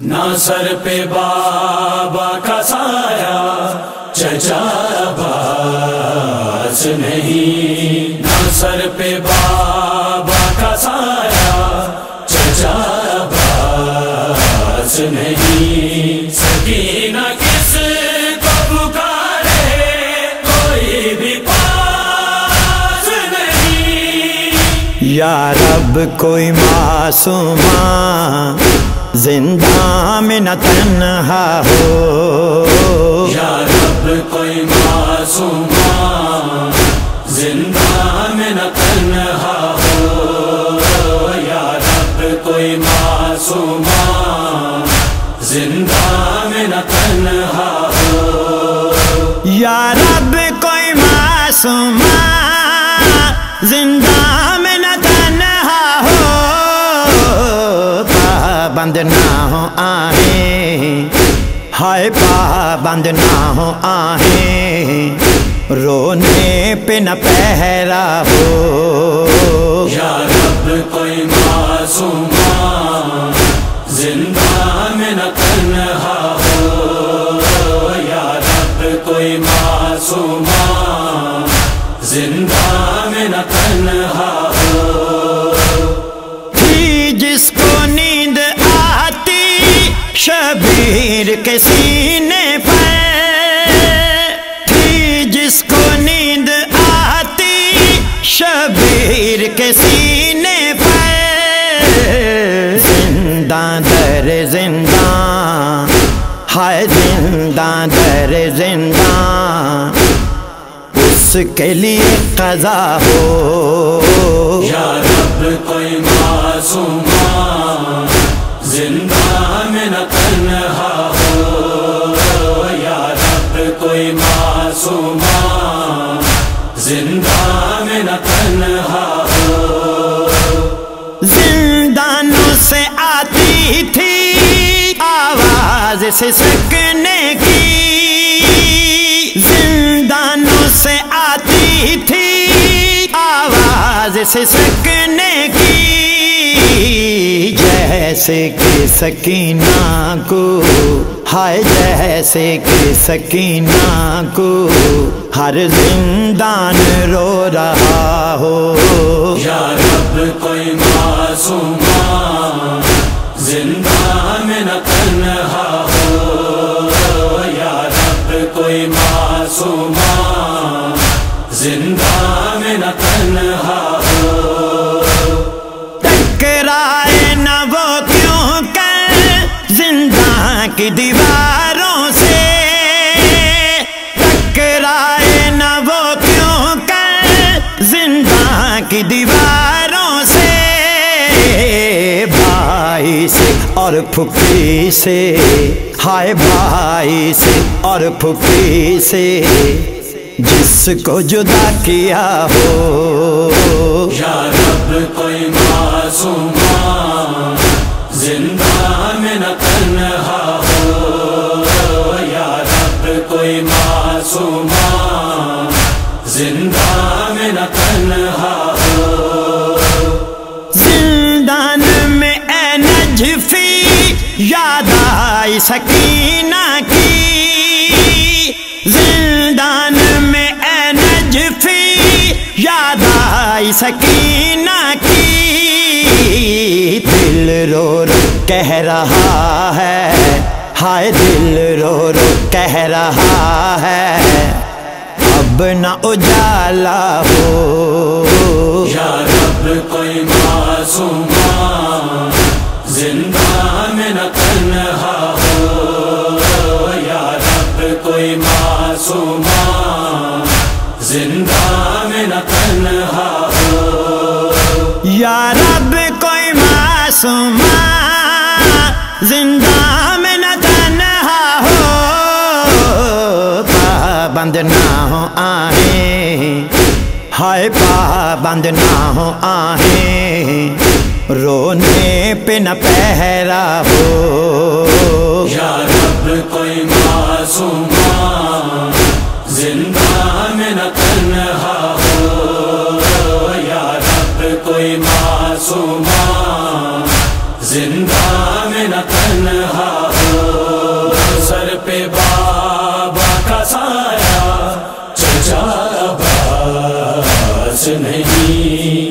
نہ سر پہ بابا کا سایہ، چچا باس نہیں۔ نہ سر پہ بابا کا سایہ، چچا باس نہیں۔ سکینہ کس کو پکارے کوئی بھی پاس نہیں۔ یا رب، کوئی معصوم زندہ میں نہ تنہا ہو۔ یا رب کوئی معصوم زندہ میں نہ تنہا ہو۔ یا رب کوئی معصوم زندہ میں نہ تنہا ہو۔ یا رب کوئی معصوم زندہ پابند نہ ہو آہیں ہائے پابند نہ ہو آہیں رونے پہ نہ پہرا ہو یا رب کوئی معصوم زندہ میں نہ تنہا ہو یا رب کوئی معصوم زندہ شبیر کے سینے پر تھی جس کو نیند آتی؟ شبیر کے سینے پر زندہ در زندہ، ہائے زندہ در زندہ، اس کے لیے قضا ہو۔ یا رب کوئی معصوم آتی تھی آواز سے سکنے کی زندانوں سے آتی تھی آواز سے سکنے کی جیسے کہ سکینہ کو ہائے جیسے کہ سکینہ کو ہر زندان رو رہا ہو یا رب کوئی معصوم زندہ میں نہ تنہا ہو، یا رب کوئی معصوم زندہ میں نہ تنہا ہو۔ ٹکرائے نہ وہ کیوں کر؟ زندہ کی دیواروں سے۔ ٹکرائے نہ وہ کیوں کر؟ زندہ کی دیواروں پھپھی سے۔ ہائے بھائی سے، اور پھپھی سے۔ جس کو جدا کیا ہو۔ یا رب، کوئی معصوم زندہ میں نہ تنہا ہو۔ یا رب، کوئی معصوم زندہ میں نہ تنہا سکینہ کی۔ زندان میں اے نجفی، یاد آئی سکینہ کی۔ دل رو رو کہہ رہا ہے۔ ہائے دل رو رو کہہ رہا ہے۔ اب نہ اجالا ہو۔ یا رب کوئی معصوم زندہ میں نہ تنہا ہو، یا رب کوئی معصوم زندہ میں نہ تنہا ہو، یا رب کوئی معصوم زندہ میں نہ تنہا ہو، پابند نہ ہو آہیں۔ ہائے، پابند نہ ہو آہیں۔ رونے پہ نہ پہرا ہو۔ یا رب کوئی معصوم زندہ میں نہ تنہا ہو۔ یا رب کوئی معصوم زندہ میں نہ تنہا ہو۔ سر پہ بابا کا سایہ، چچا عباس نہیں۔